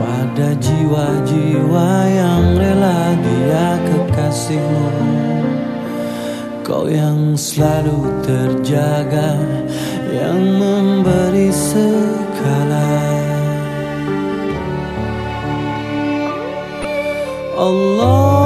pada jiwa-jiwa yang rela dia kekasihmu. Kau yang selalu terjaga Yang memberi segala. Allah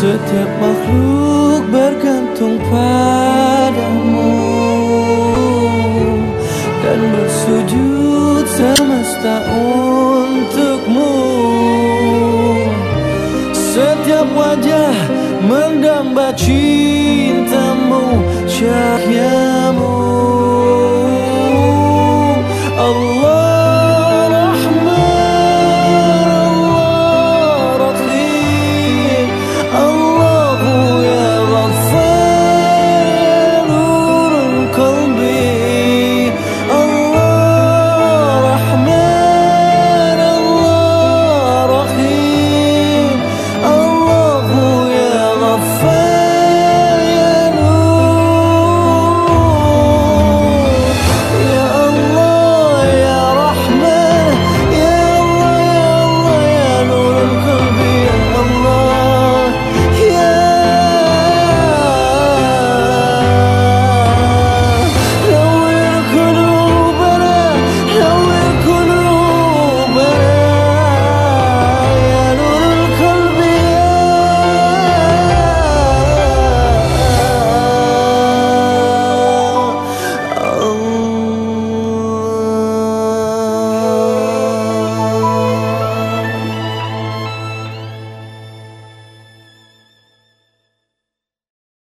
Setiap makhluk bergantung padamu bersujud semesta untukmu. Setiap wajah mendamba Cahaya